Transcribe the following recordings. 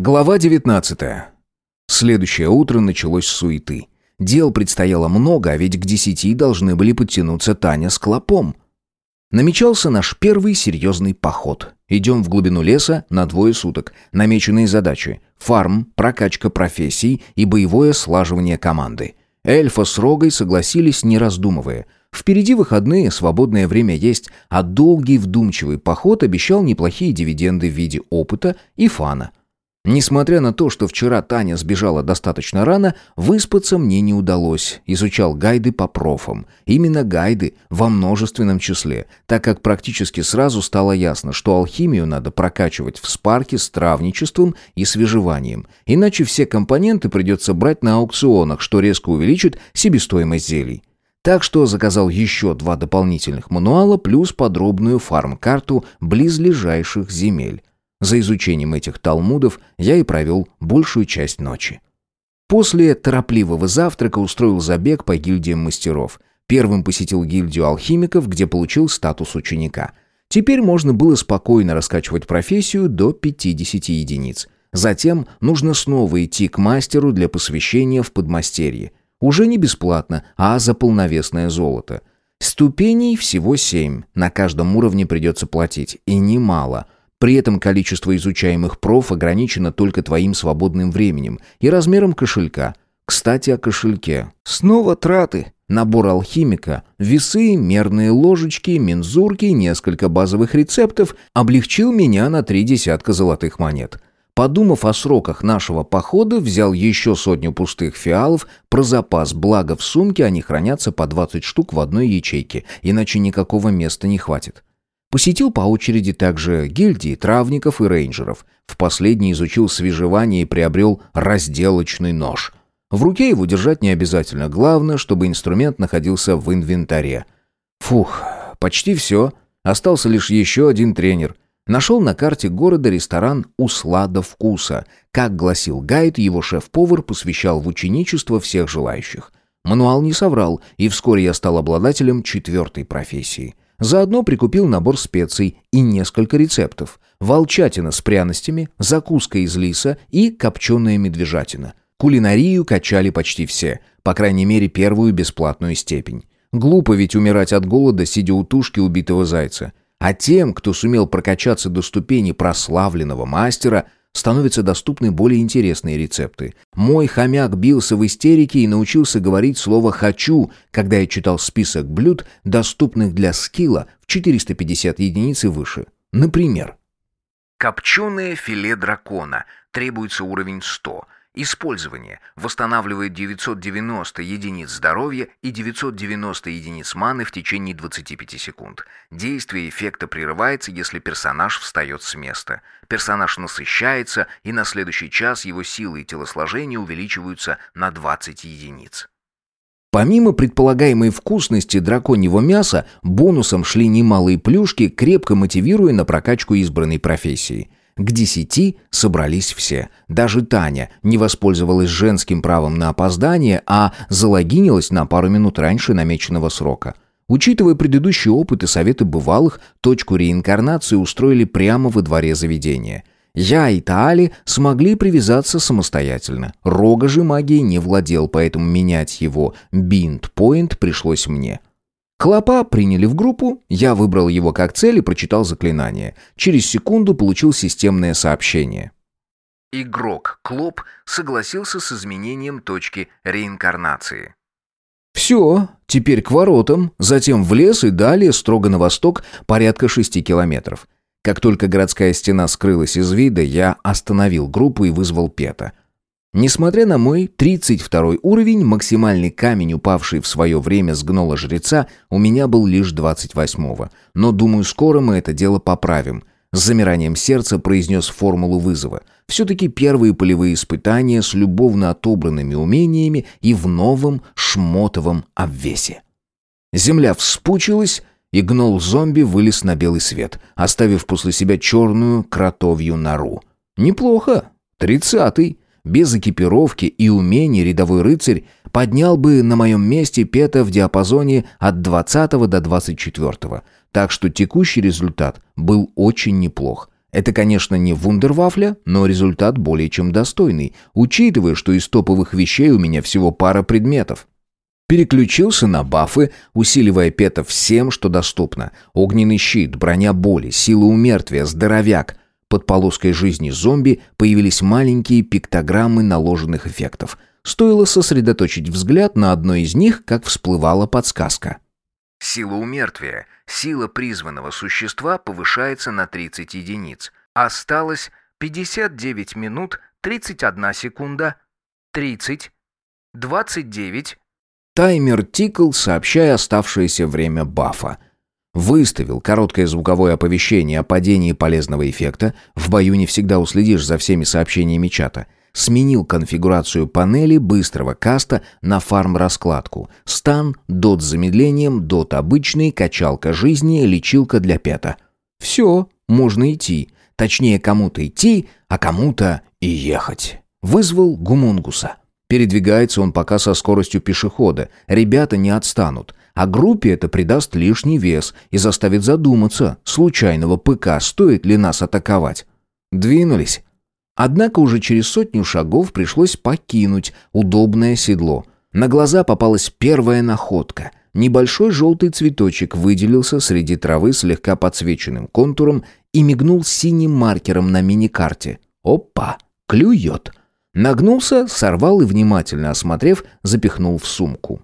Глава 19. Следующее утро началось с суеты. Дел предстояло много, а ведь к десяти должны были подтянуться Таня с Клопом. Намечался наш первый серьезный поход. Идем в глубину леса на двое суток. Намеченные задачи. Фарм, прокачка профессий и боевое слаживание команды. Эльфа с Рогой согласились, не раздумывая. Впереди выходные, свободное время есть, а долгий вдумчивый поход обещал неплохие дивиденды в виде опыта и фана. Несмотря на то, что вчера Таня сбежала достаточно рано, выспаться мне не удалось. Изучал гайды по профам. Именно гайды во множественном числе, так как практически сразу стало ясно, что алхимию надо прокачивать в спарке с травничеством и свежеванием. Иначе все компоненты придется брать на аукционах, что резко увеличит себестоимость зелий. Так что заказал еще два дополнительных мануала плюс подробную фарм-карту близлежащих земель. За изучением этих талмудов я и провел большую часть ночи. После торопливого завтрака устроил забег по гильдиям мастеров. Первым посетил гильдию алхимиков, где получил статус ученика. Теперь можно было спокойно раскачивать профессию до 50 единиц. Затем нужно снова идти к мастеру для посвящения в подмастерье. Уже не бесплатно, а за полновесное золото. Ступеней всего семь, на каждом уровне придется платить, и немало – при этом количество изучаемых проф ограничено только твоим свободным временем и размером кошелька. Кстати, о кошельке. Снова траты. Набор алхимика, весы, мерные ложечки, мензурки, несколько базовых рецептов облегчил меня на три десятка золотых монет. Подумав о сроках нашего похода, взял еще сотню пустых фиалов про запас, благо в сумке они хранятся по 20 штук в одной ячейке, иначе никакого места не хватит. Посетил по очереди также гильдии травников и рейнджеров. В последний изучил свежевание и приобрел разделочный нож. В руке его держать не обязательно, главное, чтобы инструмент находился в инвентаре. Фух, почти все. Остался лишь еще один тренер. Нашел на карте города ресторан «Услада вкуса». Как гласил гайд, его шеф-повар посвящал в ученичество всех желающих. Мануал не соврал, и вскоре я стал обладателем четвертой профессии – Заодно прикупил набор специй и несколько рецептов. Волчатина с пряностями, закуска из лиса и копченая медвежатина. Кулинарию качали почти все, по крайней мере первую бесплатную степень. Глупо ведь умирать от голода, сидя у тушки убитого зайца. А тем, кто сумел прокачаться до ступени прославленного мастера – становятся доступны более интересные рецепты. Мой хомяк бился в истерике и научился говорить слово «хочу», когда я читал список блюд, доступных для скилла в 450 единиц и выше. Например, Копченое филе дракона. Требуется уровень 100. Использование. Восстанавливает 990 единиц здоровья и 990 единиц маны в течение 25 секунд. Действие эффекта прерывается, если персонаж встает с места. Персонаж насыщается, и на следующий час его силы и телосложение увеличиваются на 20 единиц. Помимо предполагаемой вкусности драконьего мяса, бонусом шли немалые плюшки, крепко мотивируя на прокачку избранной профессии – к десяти собрались все. Даже Таня не воспользовалась женским правом на опоздание, а залогинилась на пару минут раньше намеченного срока. Учитывая предыдущий опыт и советы бывалых, точку реинкарнации устроили прямо во дворе заведения. Я и Таали смогли привязаться самостоятельно. Рога же магией не владел, поэтому менять его бинд-поинт пришлось мне. Клопа приняли в группу, я выбрал его как цель и прочитал заклинание. Через секунду получил системное сообщение. Игрок Клоп согласился с изменением точки реинкарнации. Все, теперь к воротам, затем в лес и далее строго на восток порядка шести километров. Как только городская стена скрылась из вида, я остановил группу и вызвал Пета. Несмотря на мой 32 уровень, максимальный камень, упавший в свое время с гнола жреца, у меня был лишь 28-го. Но думаю, скоро мы это дело поправим. С замиранием сердца произнес формулу вызова. Все-таки первые полевые испытания с любовно отобранными умениями и в новом шмотовом обвесе. Земля вспучилась, и гнол-зомби вылез на белый свет, оставив после себя черную кротовью нору. Неплохо. Тридцатый. Без экипировки и умений рядовой рыцарь поднял бы на моем месте Пета в диапазоне от 20 до 24. Так что текущий результат был очень неплох. Это, конечно, не вундервафля, но результат более чем достойный, учитывая, что из топовых вещей у меня всего пара предметов. Переключился на бафы, усиливая пета всем, что доступно. Огненный щит, броня боли, сила умертвия, здоровяк. Под полоской жизни зомби появились маленькие пиктограммы наложенных эффектов. Стоило сосредоточить взгляд на одной из них, как всплывала подсказка. Сила умертвия. Сила призванного существа повышается на 30 единиц. Осталось 59 минут 31 секунда. 30. 29. Таймер тикал, сообщая оставшееся время бафа. Выставил короткое звуковое оповещение о падении полезного эффекта. В бою не всегда уследишь за всеми сообщениями чата – Сменил конфигурацию панели быстрого каста на фарм-раскладку. Стан, дот с замедлением, дот обычный, качалка жизни, лечилка для пета. Все, можно идти. Точнее, кому-то идти, а кому-то и ехать. Вызвал гумунгуса. Передвигается он пока со скоростью пешехода. Ребята не отстанут. А группе это придаст лишний вес и заставит задуматься, случайного ПК стоит ли нас атаковать. Двинулись. Однако уже через сотню шагов пришлось покинуть удобное седло. На глаза попалась первая находка. Небольшой желтый цветочек выделился среди травы слегка подсвеченным контуром и мигнул синим маркером на миникарте. Опа! Клюет! Нагнулся, сорвал и, внимательно осмотрев, запихнул в сумку.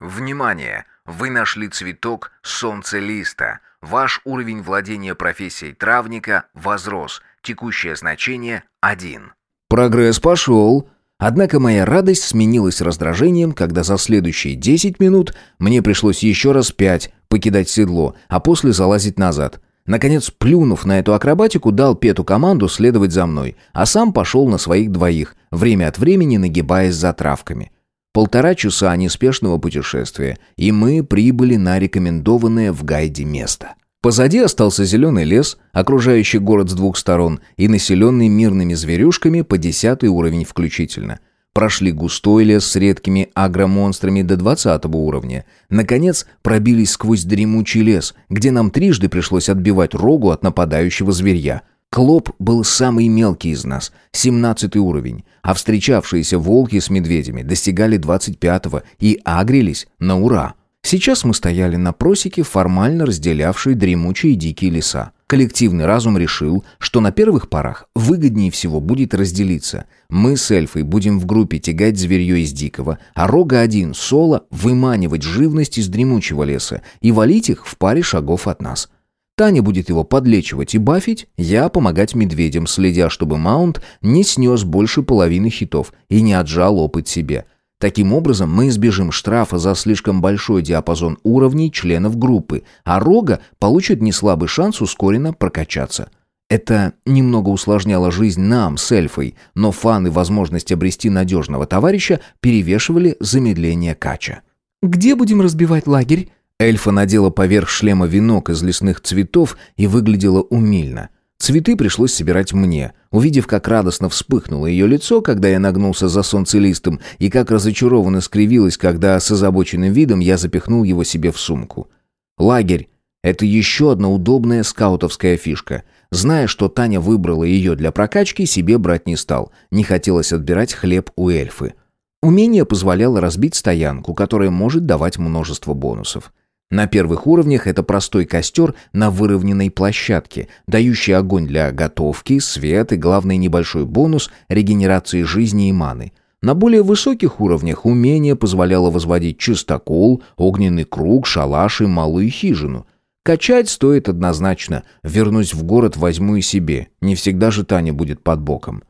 «Внимание! Вы нашли цветок солнцелиста. Ваш уровень владения профессией травника возрос. Текущее значение – 1. Прогресс пошел. Однако моя радость сменилась раздражением, когда за следующие 10 минут мне пришлось еще раз пять покидать седло, а после залазить назад. Наконец, плюнув на эту акробатику, дал Пету команду следовать за мной, а сам пошел на своих двоих, время от времени нагибаясь за травками. Полтора часа неспешного путешествия, и мы прибыли на рекомендованное в гайде место. Позади остался зеленый лес, окружающий город с двух сторон и населенный мирными зверюшками по десятый уровень включительно. Прошли густой лес с редкими агромонстрами до двадцатого уровня. Наконец, пробились сквозь дремучий лес, где нам трижды пришлось отбивать рогу от нападающего зверья. Клоп был самый мелкий из нас, семнадцатый уровень, а встречавшиеся волки с медведями достигали двадцать пятого и агрились на ура. Сейчас мы стояли на просеке, формально разделявшей дремучие дикие леса. Коллективный разум решил, что на первых порах выгоднее всего будет разделиться. Мы с эльфой будем в группе тягать зверье из дикого, а рога один, соло, выманивать живность из дремучего леса и валить их в паре шагов от нас. Таня будет его подлечивать и бафить, я помогать медведям, следя, чтобы маунт не снес больше половины хитов и не отжал опыт себе – Таким образом, мы избежим штрафа за слишком большой диапазон уровней членов группы, а Рога получит неслабый шанс ускоренно прокачаться. Это немного усложняло жизнь нам с эльфой, но фан и возможность обрести надежного товарища перевешивали замедление кача. «Где будем разбивать лагерь?» Эльфа надела поверх шлема венок из лесных цветов и выглядела умильно. Цветы пришлось собирать мне. Увидев, как радостно вспыхнуло ее лицо, когда я нагнулся за солнцелистом, и как разочарованно скривилось, когда с озабоченным видом я запихнул его себе в сумку. Лагерь — это еще одна удобная скаутовская фишка. Зная, что Таня выбрала ее для прокачки, себе брать не стал. Не хотелось отбирать хлеб у эльфы. Умение позволяло разбить стоянку, которая может давать множество бонусов. На первых уровнях это простой костер на выровненной площадке, дающий огонь для готовки, свет и, главный небольшой бонус – регенерации жизни и маны. На более высоких уровнях умение позволяло возводить чистокол, огненный круг, шалаш и малую хижину. Качать стоит однозначно. Вернусь в город, возьму и себе. Не всегда же Таня будет под боком.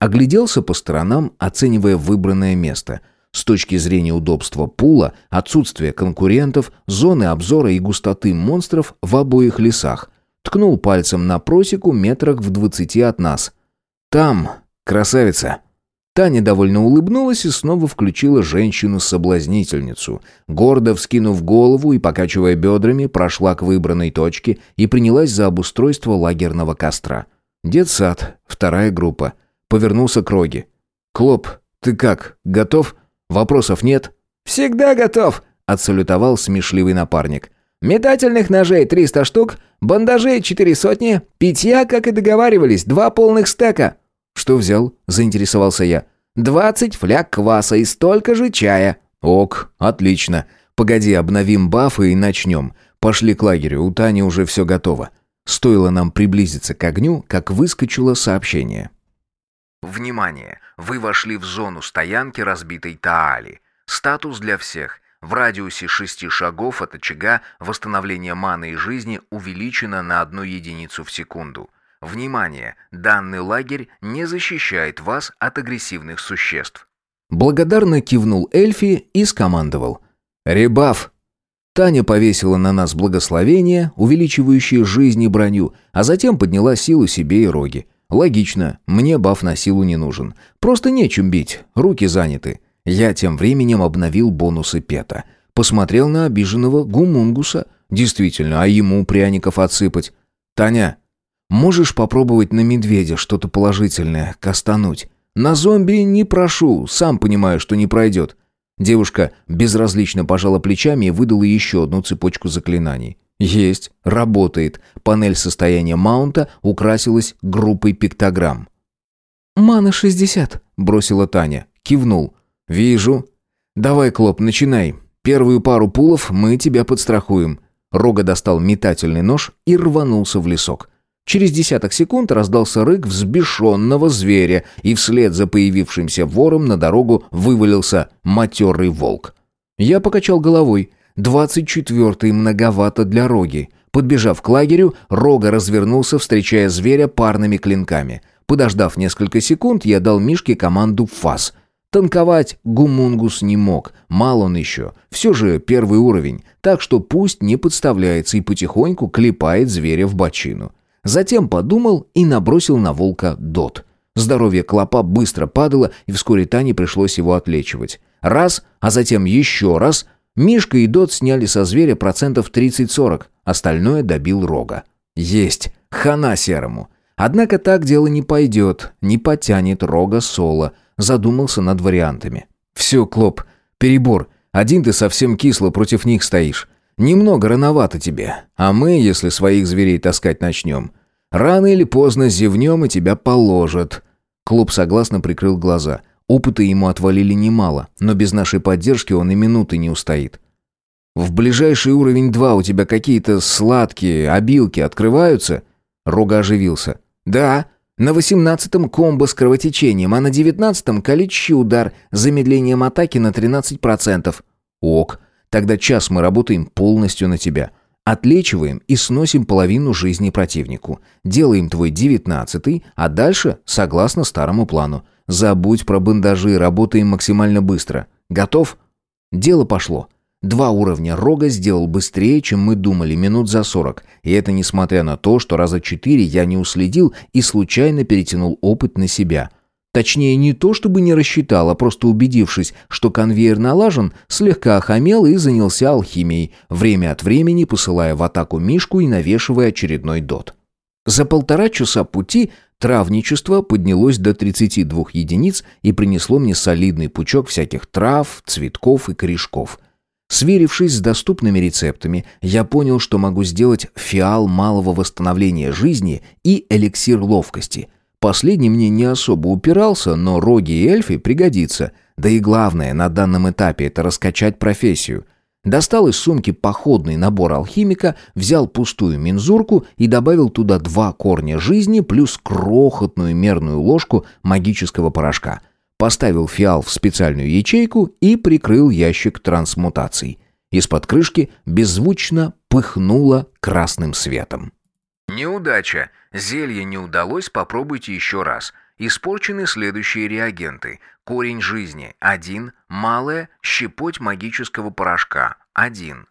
Огляделся по сторонам, оценивая выбранное место – с точки зрения удобства пула, отсутствия конкурентов, зоны обзора и густоты монстров в обоих лесах. Ткнул пальцем на просеку метрах в двадцати от нас. «Там, красавица!» Таня довольно улыбнулась и снова включила женщину-соблазнительницу. Гордо вскинув голову и покачивая бедрами, прошла к выбранной точке и принялась за обустройство лагерного костра. Детсад, вторая группа. Повернулся к Роге. «Клоп, ты как, готов?» Вопросов нет?» «Всегда готов», — отсалютовал смешливый напарник. Метательных ножей 300 штук, бандажей 4 сотни, питья, как и договаривались, два полных стека». «Что взял?» – заинтересовался я. «Двадцать фляг кваса и столько же чая». «Ок, отлично. Погоди, обновим бафы и начнем. Пошли к лагерю, у Тани уже все готово». Стоило нам приблизиться к огню, как выскочило сообщение. Внимание! Вы вошли в зону стоянки разбитой Таали. Статус для всех. В радиусе шести шагов от очага восстановление маны и жизни увеличено на одну единицу в секунду. Внимание! Данный лагерь не защищает вас от агрессивных существ. Благодарно кивнул Эльфи и скомандовал. «Ребаф!» Таня повесила на нас благословение, увеличивающее жизнь и броню, а затем подняла силу себе и роги. Логично, мне баф на силу не нужен. Просто нечем бить, руки заняты. Я тем временем обновил бонусы Пета. Посмотрел на обиженного гумунгуса. Действительно, а ему пряников отсыпать? «Таня, можешь попробовать на медведя что-то положительное кастануть? На зомби не прошу, сам понимаю, что не пройдет». Девушка безразлично пожала плечами и выдала еще одну цепочку заклинаний. «Есть, работает». Панель состояния маунта украсилась группой пиктограмм. «Мана 60», — бросила Таня. Кивнул. «Вижу. Давай, Клоп, начинай. Первую пару пулов мы тебя подстрахуем». Рога достал метательный нож и рванулся в лесок. Через десяток секунд раздался рык взбешенного зверя, и вслед за появившимся вором на дорогу вывалился матерый волк. Я покачал головой. Двадцать четвертый многовато для Роги. Подбежав к лагерю, Рога развернулся, встречая зверя парными клинками. Подождав несколько секунд, я дал Мишке команду «фас», Танковать Гумунгус не мог, мал он еще. Все же первый уровень, так что пусть не подставляется и потихоньку клепает зверя в бочину. Затем подумал и набросил на волка дот. Здоровье клопа быстро падало, и вскоре Тане пришлось его отлечивать. Раз, а затем еще раз. Мишка и дот сняли со зверя процентов 30-40, остальное добил рога. Есть, хана серому. Однако так дело не пойдет, не потянет рога соло задумался над вариантами. «Все, Клоп, перебор. Один ты совсем кисло против них стоишь. Немного рановато тебе. А мы, если своих зверей таскать начнем, рано или поздно зевнем и тебя положат». Клоп согласно прикрыл глаза. Опыта ему отвалили немало, но без нашей поддержки он и минуты не устоит. «В ближайший уровень 2 у тебя какие-то сладкие обилки открываются?» Рога оживился. «Да, на восемнадцатом комбо с кровотечением, а на девятнадцатом колический удар с замедлением атаки на 13%. Ок, тогда час мы работаем полностью на тебя. Отлечиваем и сносим половину жизни противнику. Делаем твой девятнадцатый, а дальше согласно старому плану. Забудь про бандажи, работаем максимально быстро. Готов? Дело пошло. Два уровня рога сделал быстрее, чем мы думали, минут за сорок. И это несмотря на то, что раза четыре я не уследил и случайно перетянул опыт на себя. Точнее, не то чтобы не рассчитал, а просто убедившись, что конвейер налажен, слегка охамел и занялся алхимией, время от времени посылая в атаку Мишку и навешивая очередной дот. За полтора часа пути травничество поднялось до 32 единиц и принесло мне солидный пучок всяких трав, цветков и корешков – Сверившись с доступными рецептами, я понял, что могу сделать фиал малого восстановления жизни и эликсир ловкости. Последний мне не особо упирался, но роги и эльфы пригодится. Да и главное на данном этапе это раскачать профессию. Достал из сумки походный набор алхимика, взял пустую мензурку и добавил туда два корня жизни плюс крохотную мерную ложку магического порошка – поставил фиал в специальную ячейку и прикрыл ящик трансмутаций. Из-под крышки беззвучно пыхнуло красным светом. Неудача. Зелье не удалось, попробуйте еще раз. Испорчены следующие реагенты. Корень жизни – один, малая, щепоть магического порошка – один.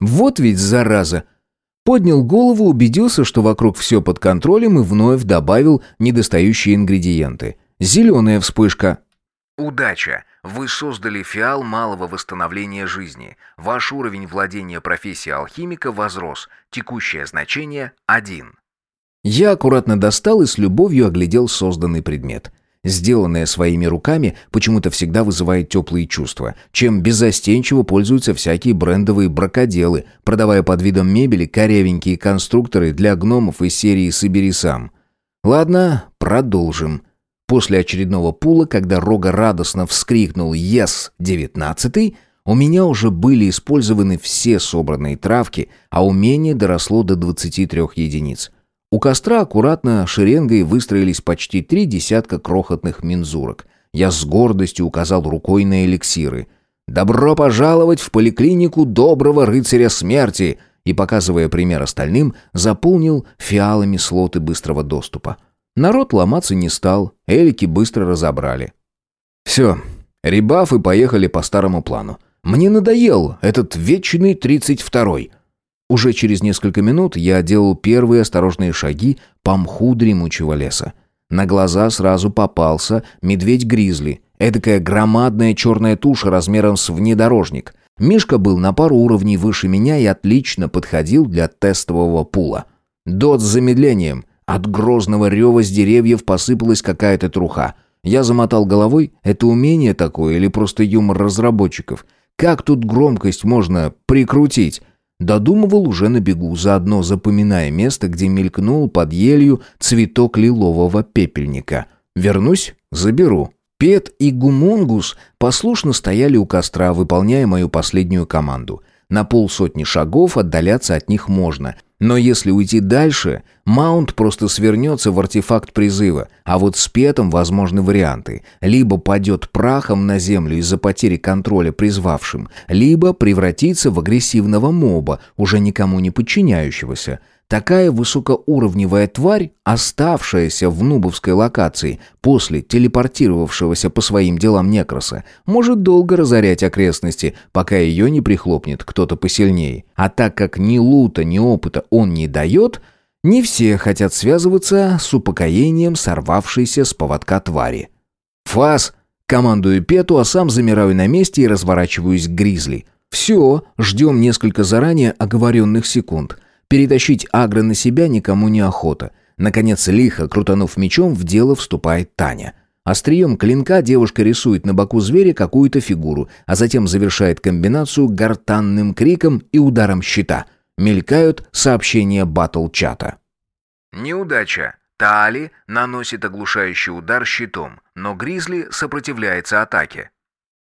Вот ведь зараза! Поднял голову, убедился, что вокруг все под контролем и вновь добавил недостающие ингредиенты. Зеленая вспышка. Удача! Вы создали фиал малого восстановления жизни. Ваш уровень владения профессией алхимика возрос. Текущее значение – 1. Я аккуратно достал и с любовью оглядел созданный предмет. Сделанное своими руками почему-то всегда вызывает теплые чувства, чем беззастенчиво пользуются всякие брендовые бракоделы, продавая под видом мебели корявенькие конструкторы для гномов из серии «Собери сам». Ладно, продолжим. После очередного пула, когда Рога радостно вскрикнул «Ес-19», у меня уже были использованы все собранные травки, а умение доросло до 23 единиц. У костра аккуратно шеренгой выстроились почти три десятка крохотных мензурок. Я с гордостью указал рукой на эликсиры. «Добро пожаловать в поликлинику доброго рыцаря смерти!» и, показывая пример остальным, заполнил фиалами слоты быстрого доступа. Народ ломаться не стал, элики быстро разобрали. «Все, ребафы поехали по старому плану. Мне надоел этот вечный тридцать второй. Уже через несколько минут я делал первые осторожные шаги по мху дремучего леса. На глаза сразу попался медведь-гризли, эдакая громадная черная туша размером с внедорожник. Мишка был на пару уровней выше меня и отлично подходил для тестового пула. Дот с замедлением. От грозного рева с деревьев посыпалась какая-то труха. Я замотал головой, это умение такое или просто юмор разработчиков? Как тут громкость можно прикрутить? Додумывал уже на бегу, заодно запоминая место, где мелькнул под елью цветок лилового пепельника. Вернусь, заберу. Пет и Гумунгус послушно стояли у костра, выполняя мою последнюю команду. На полсотни шагов отдаляться от них можно — но если уйти дальше, маунт просто свернется в артефакт призыва, а вот с петом возможны варианты. Либо падет прахом на землю из-за потери контроля призвавшим, либо превратится в агрессивного моба, уже никому не подчиняющегося. Такая высокоуровневая тварь, оставшаяся в нубовской локации после телепортировавшегося по своим делам некроса, может долго разорять окрестности, пока ее не прихлопнет кто-то посильнее. А так как ни лута, ни опыта он не дает, не все хотят связываться с упокоением сорвавшейся с поводка твари. «Фас!» — командую Пету, а сам замираю на месте и разворачиваюсь к Гризли. «Все, ждем несколько заранее оговоренных секунд». Перетащить агро на себя никому не охота. Наконец, лихо, крутанув мечом, в дело вступает Таня. Острием клинка девушка рисует на боку зверя какую-то фигуру, а затем завершает комбинацию гортанным криком и ударом щита. Мелькают сообщения батл-чата. Неудача. Таали наносит оглушающий удар щитом, но Гризли сопротивляется атаке.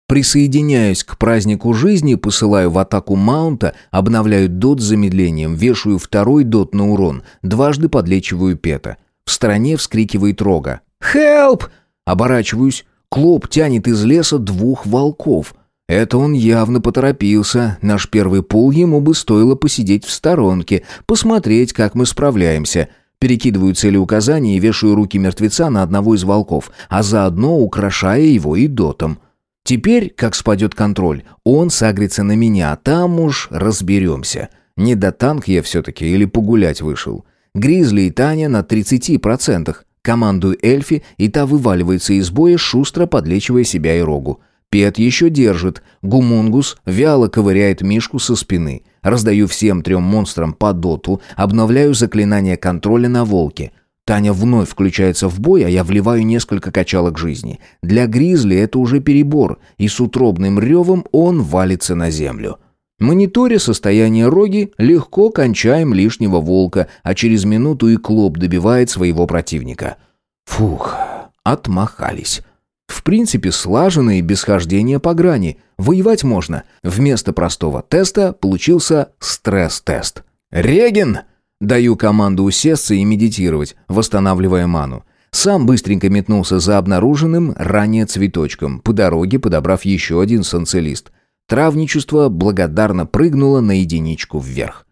Присоединяюсь к празднику жизни, посылаю в атаку маунта, обновляю дот с замедлением, вешаю второй дот на урон, дважды подлечиваю пета. В стороне вскрикивает рога. «Хелп!» Оборачиваюсь. Клоп тянет из леса двух волков. Это он явно поторопился. Наш первый пул ему бы стоило посидеть в сторонке, посмотреть, как мы справляемся. Перекидываю целеуказания и вешаю руки мертвеца на одного из волков, а заодно украшая его и дотом. Теперь, как спадет контроль, он сагрится на меня, а там уж разберемся. Не до танк я все-таки или погулять вышел. Гризли и Таня на 30%. Командую Эльфи, и та вываливается из боя, шустро подлечивая себя и рогу. Пет еще держит. Гумунгус вяло ковыряет Мишку со спины. Раздаю всем трем монстрам по доту, обновляю заклинание контроля на волке — Таня вновь включается в бой, а я вливаю несколько качалок жизни. Для Гризли это уже перебор, и с утробным ревом он валится на землю. Мониторя состояние роги, легко кончаем лишнего волка, а через минуту и Клоп добивает своего противника. Фух, отмахались. В принципе, слаженно и без хождения по грани. Воевать можно. Вместо простого теста получился стресс-тест. «Реген!» Даю команду усесться и медитировать, восстанавливая ману. Сам быстренько метнулся за обнаруженным ранее цветочком, по дороге подобрав еще один санцелист. Травничество благодарно прыгнуло на единичку вверх.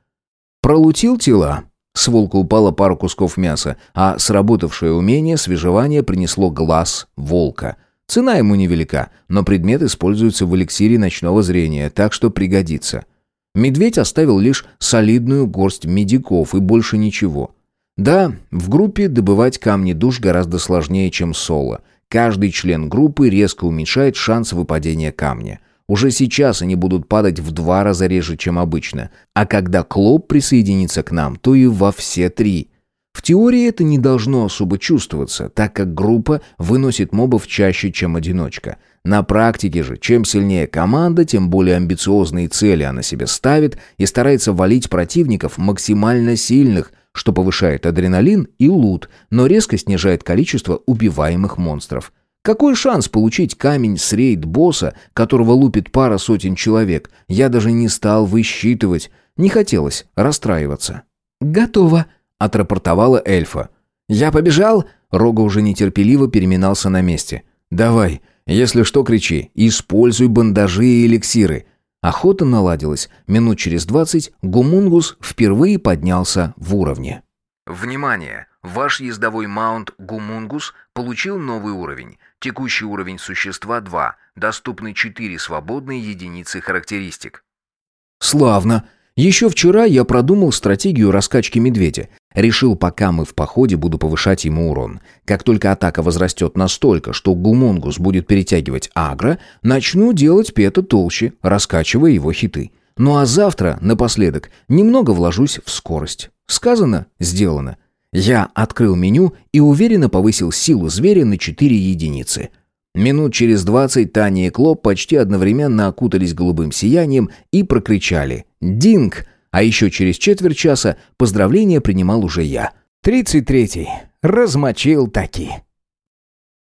Пролутил тела. С волка упало пару кусков мяса, а сработавшее умение свежевания принесло глаз волка. Цена ему невелика, но предмет используется в эликсире ночного зрения, так что пригодится. Медведь оставил лишь солидную горсть медиков и больше ничего. Да, в группе добывать камни душ гораздо сложнее, чем соло. Каждый член группы резко уменьшает шанс выпадения камня. Уже сейчас они будут падать в два раза реже, чем обычно. А когда Клоп присоединится к нам, то и во все три. В теории это не должно особо чувствоваться, так как группа выносит мобов чаще, чем одиночка. На практике же, чем сильнее команда, тем более амбициозные цели она себе ставит и старается валить противников максимально сильных, что повышает адреналин и лут, но резко снижает количество убиваемых монстров. Какой шанс получить камень с рейд-босса, которого лупит пара сотен человек, я даже не стал высчитывать. Не хотелось расстраиваться. «Готово», — отрапортовала эльфа. «Я побежал?» Рога уже нетерпеливо переминался на месте. «Давай, если что, кричи. Используй бандажи и эликсиры». Охота наладилась. Минут через двадцать Гумунгус впервые поднялся в уровне. Внимание! Ваш ездовой маунт Гумунгус получил новый уровень. Текущий уровень существа 2. Доступны 4 свободные единицы характеристик. «Славно!» Еще вчера я продумал стратегию раскачки медведя. Решил, пока мы в походе, буду повышать ему урон. Как только атака возрастет настолько, что гумунгус будет перетягивать агро, начну делать пета толще, раскачивая его хиты. Ну а завтра, напоследок, немного вложусь в скорость. Сказано, сделано. Я открыл меню и уверенно повысил силу зверя на 4 единицы. Минут через двадцать Таня и Клоп почти одновременно окутались голубым сиянием и прокричали «Динг!», а еще через четверть часа поздравления принимал уже я. «Тридцать третий. Размочил таки».